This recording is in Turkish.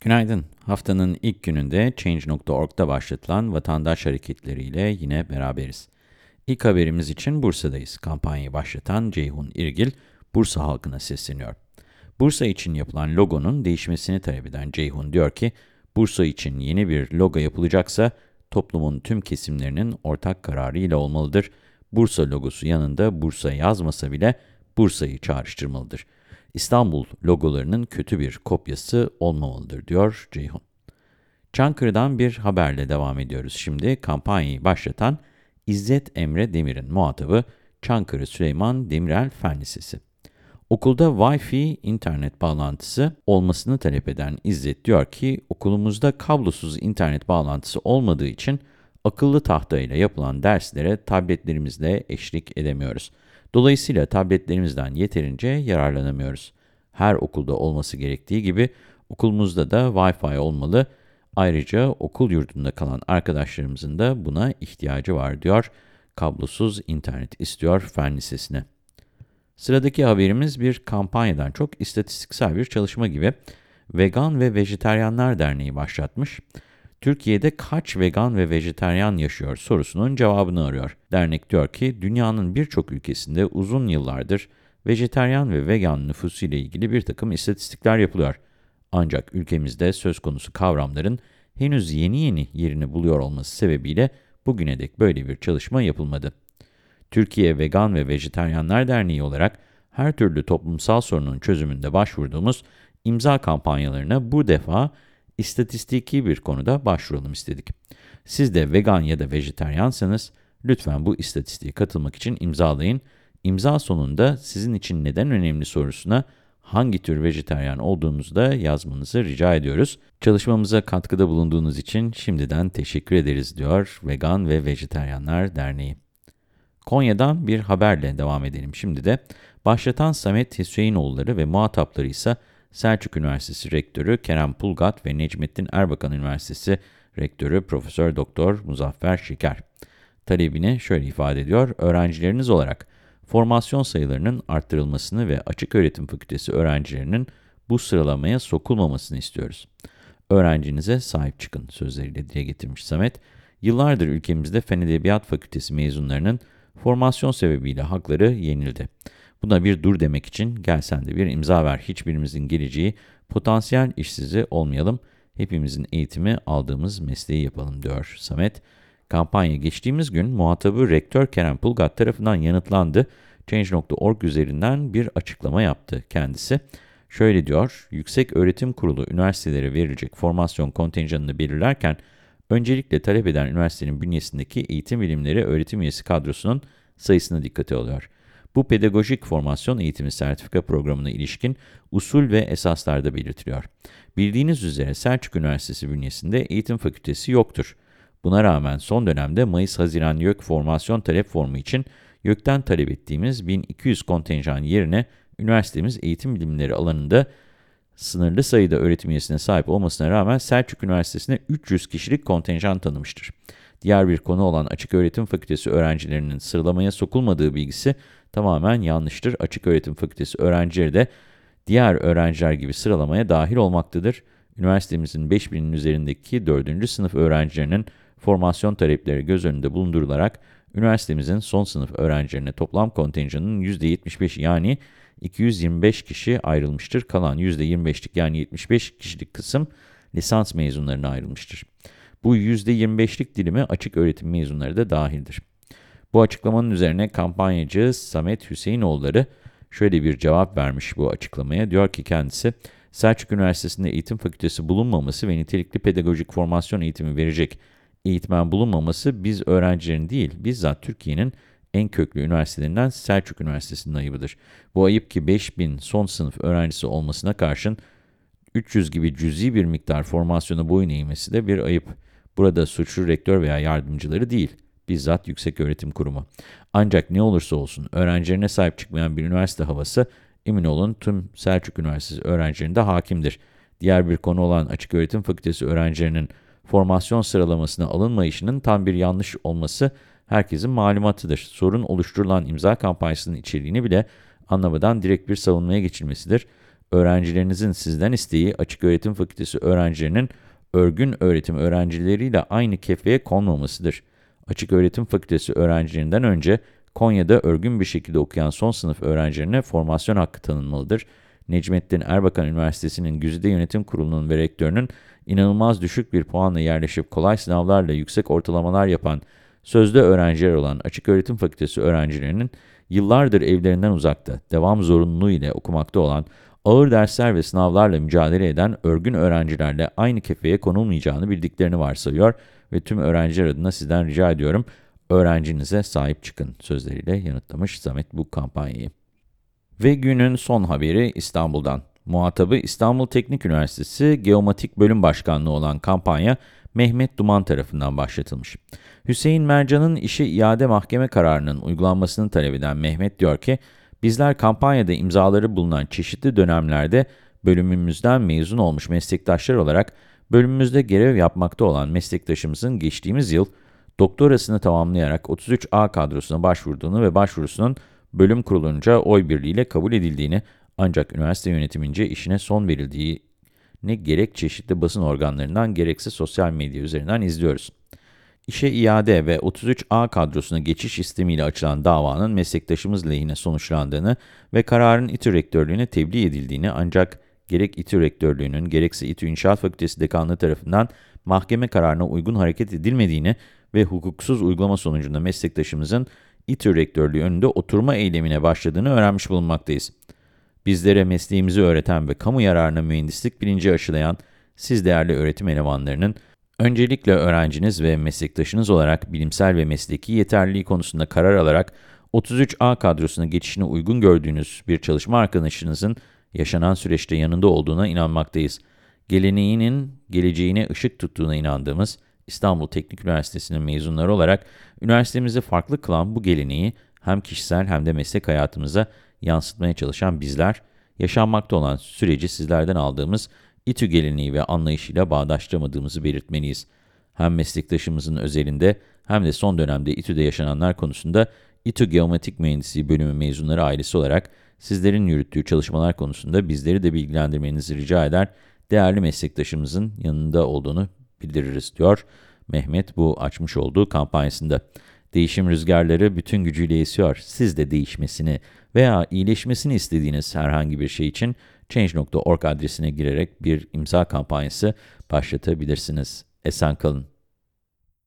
Günaydın. Haftanın ilk gününde Change.org'da başlatılan vatandaş hareketleriyle yine beraberiz. İlk haberimiz için Bursa'dayız. Kampanyayı başlatan Ceyhun İrgil, Bursa halkına sesleniyor. Bursa için yapılan logonun değişmesini talep eden Ceyhun diyor ki, Bursa için yeni bir logo yapılacaksa toplumun tüm kesimlerinin ortak kararı ile olmalıdır. Bursa logosu yanında Bursa yazmasa bile Bursa'yı çağrıştırmalıdır. İstanbul logolarının kötü bir kopyası olmamalıdır, diyor Ceyhun. Çankırı'dan bir haberle devam ediyoruz. Şimdi kampanyayı başlatan İzzet Emre Demir'in muhatabı Çankırı Süleyman Demirel Fen Lisesi. Okulda Wi-Fi internet bağlantısı olmasını talep eden İzzet diyor ki, okulumuzda kablosuz internet bağlantısı olmadığı için akıllı tahta ile yapılan derslere tabletlerimizle eşlik edemiyoruz. Dolayısıyla tabletlerimizden yeterince yararlanamıyoruz. Her okulda olması gerektiği gibi okulumuzda da Wi-Fi olmalı. Ayrıca okul yurdunda kalan arkadaşlarımızın da buna ihtiyacı var diyor. Kablosuz internet istiyor Fen Lisesi'ne. Sıradaki haberimiz bir kampanyadan çok istatistiksel bir çalışma gibi. Vegan ve Vejeteryanlar Derneği başlatmış. Türkiye'de kaç vegan ve vejeteryan yaşıyor sorusunun cevabını arıyor. Dernek diyor ki dünyanın birçok ülkesinde uzun yıllardır vejeteryan ve vegan nüfusu ile ilgili bir takım istatistikler yapılıyor. Ancak ülkemizde söz konusu kavramların henüz yeni yeni yerini buluyor olması sebebiyle bugüne dek böyle bir çalışma yapılmadı. Türkiye Vegan ve Vejeteryanlar Derneği olarak her türlü toplumsal sorunun çözümünde başvurduğumuz imza kampanyalarına bu defa istatistiki bir konuda başvuralım istedik. Siz de vegan ya da vejeteryansanız lütfen bu istatistiğe katılmak için imzalayın. İmza sonunda sizin için neden önemli sorusuna hangi tür vejeteryan olduğunuzu da yazmanızı rica ediyoruz. Çalışmamıza katkıda bulunduğunuz için şimdiden teşekkür ederiz diyor Vegan ve Vejeteryanlar Derneği. Konya'dan bir haberle devam edelim şimdi de. Başlatan Samet Hüseyinoğulları ve muhatapları ise Selçuk Üniversitesi Rektörü Kerem Pulgat ve Necmettin Erbakan Üniversitesi Rektörü Profesör Doktor Muzaffer Şeker. Talebini şöyle ifade ediyor. Öğrencileriniz olarak formasyon sayılarının arttırılmasını ve açık öğretim fakültesi öğrencilerinin bu sıralamaya sokulmamasını istiyoruz. Öğrencinize sahip çıkın sözleriyle dile getirmiş Samet. Yıllardır ülkemizde Fen Edebiyat Fakültesi mezunlarının formasyon sebebiyle hakları yenildi. Buna bir dur demek için gel sen de bir imza ver. Hiçbirimizin geleceği potansiyel işsizi olmayalım. Hepimizin eğitimi aldığımız mesleği yapalım diyor Samet. Kampanya geçtiğimiz gün muhatabı rektör Kerem Pulgat tarafından yanıtlandı. Change.org üzerinden bir açıklama yaptı kendisi. Şöyle diyor, Yüksek Öğretim Kurulu üniversitelere verilecek formasyon kontenjanını belirlerken, öncelikle talep eden üniversitenin bünyesindeki eğitim bilimleri öğretim üyesi kadrosunun sayısına dikkate alıyor. Bu pedagojik formasyon eğitimi sertifika programına ilişkin usul ve esaslarda belirtiliyor. Bildiğiniz üzere Selçuk Üniversitesi bünyesinde eğitim fakültesi yoktur. Buna rağmen son dönemde Mayıs-Haziran YÖK formasyon talep formu için YÖK'ten talep ettiğimiz 1200 kontenjan yerine üniversitemiz eğitim bilimleri alanında sınırlı sayıda öğretim üyesine sahip olmasına rağmen Selçuk Üniversitesi'ne 300 kişilik kontenjan tanımıştır. Diğer bir konu olan açık öğretim fakültesi öğrencilerinin sıralamaya sokulmadığı bilgisi tamamen yanlıştır. Açık öğretim fakültesi öğrencileri de diğer öğrenciler gibi sıralamaya dahil olmaktadır. Üniversitemizin 5000'in üzerindeki 4. sınıf öğrencilerinin formasyon talepleri göz önünde bulundurularak üniversitemizin son sınıf öğrencilerine toplam kontenjanının %75 yani 225 kişi ayrılmıştır. Kalan %25'lik yani 75 kişilik kısım lisans mezunlarına ayrılmıştır. Bu %25'lik dilime açık öğretim mezunları da dahildir. Bu açıklamanın üzerine kampanyacı Samet Hüseyinoğulları şöyle bir cevap vermiş bu açıklamaya. Diyor ki kendisi, Selçuk Üniversitesi'nde eğitim fakültesi bulunmaması ve nitelikli pedagojik formasyon eğitimi verecek eğitmen bulunmaması biz öğrencilerin değil, bizzat Türkiye'nin en köklü üniversitelerinden Selçuk Üniversitesi'nin ayıbıdır. Bu ayıp ki 5000 son sınıf öğrencisi olmasına karşın 300 gibi cüzi bir miktar formasyona boyun eğmesi de bir ayıp. Burada suçlu rektör veya yardımcıları değil, bizzat yüksek öğretim kurumu. Ancak ne olursa olsun öğrencilerine sahip çıkmayan bir üniversite havası emin olun tüm Selçuk Üniversitesi öğrencilerinde hakimdir. Diğer bir konu olan açık öğretim fakültesi öğrencilerinin formasyon sıralamasına alınmayışının tam bir yanlış olması herkesin malumatıdır. Sorun oluşturulan imza kampanyasının içeriğini bile anlamadan direkt bir savunmaya geçilmesidir. Öğrencilerinizin sizden isteği Açık Öğretim Fakültesi öğrencilerinin örgün öğretim öğrencileriyle aynı kefeye konmamasıdır. Açık Öğretim Fakültesi öğrencilerinden önce Konya'da örgün bir şekilde okuyan son sınıf öğrencilerine formasyon hakkı tanınmalıdır. Necmettin Erbakan Üniversitesi'nin Güzide Yönetim Kurulu'nun ve rektörünün inanılmaz düşük bir puanla yerleşip kolay sınavlarla yüksek ortalamalar yapan sözde öğrenciler olan Açık Öğretim Fakültesi öğrencilerinin yıllardır evlerinden uzakta, devam zorunluluğu ile okumakta olan, ağır dersler ve sınavlarla mücadele eden örgün öğrencilerle aynı kefeye konulmayacağını bildiklerini varsayıyor ve tüm öğrenciler adına sizden rica ediyorum, öğrencinize sahip çıkın sözleriyle yanıtlamış Samet bu kampanyayı. Ve günün son haberi İstanbul'dan. Muhatabı İstanbul Teknik Üniversitesi Geomatik Bölüm Başkanlığı olan kampanya Mehmet Duman tarafından başlatılmış. Hüseyin Mercan'ın işe iade mahkeme kararının uygulanmasını talep eden Mehmet diyor ki, bizler kampanyada imzaları bulunan çeşitli dönemlerde bölümümüzden mezun olmuş meslektaşlar olarak bölümümüzde görev yapmakta olan meslektaşımızın geçtiğimiz yıl doktorasını tamamlayarak 33A kadrosuna başvurduğunu ve başvurusunun bölüm kurulunca oy birliğiyle kabul edildiğini ancak üniversite yönetimince işine son verildiğini gerek çeşitli basın organlarından gerekse sosyal medya üzerinden izliyoruz. İşe iade ve 33A kadrosuna geçiş istemiyle açılan davanın meslektaşımız lehine sonuçlandığını ve kararın İTÜ rektörlüğüne tebliğ edildiğini ancak gerek İTÜ rektörlüğünün gerekse İTÜ İnşaat Fakültesi dekanlığı tarafından mahkeme kararına uygun hareket edilmediğini ve hukuksuz uygulama sonucunda meslektaşımızın İTÜ rektörlüğü önünde oturma eylemine başladığını öğrenmiş bulunmaktayız. Bizlere mesleğimizi öğreten ve kamu yararına mühendislik bilinci aşılayan siz değerli öğretim elemanlarının, öncelikle öğrenciniz ve meslektaşınız olarak bilimsel ve mesleki yeterliliği konusunda karar alarak 33A kadrosuna geçişine uygun gördüğünüz bir çalışma arkadaşınızın yaşanan süreçte yanında olduğuna inanmaktayız. Geleneğinin geleceğine ışık tuttuğuna inandığımız İstanbul Teknik Üniversitesi'nin mezunları olarak üniversitemizi farklı kılan bu geleneği hem kişisel hem de meslek hayatımıza yansıtmaya çalışan bizler, yaşanmakta olan süreci sizlerden aldığımız İTÜ geleneği ve anlayışıyla bağdaştıramadığımızı belirtmeliyiz. Hem meslektaşımızın özelinde hem de son dönemde İTÜ'de yaşananlar konusunda İTÜ Geometrik Mühendisliği bölümü mezunları ailesi olarak sizlerin yürüttüğü çalışmalar konusunda bizleri de bilgilendirmenizi rica eder, değerli meslektaşımızın yanında olduğunu bildiririz diyor Mehmet bu açmış olduğu kampanyasında. Değişim rüzgarları bütün gücüyle esiyor. Siz de değişmesini veya iyileşmesini istediğiniz herhangi bir şey için Change.org adresine girerek bir imza kampanyası başlatabilirsiniz. Esen kalın.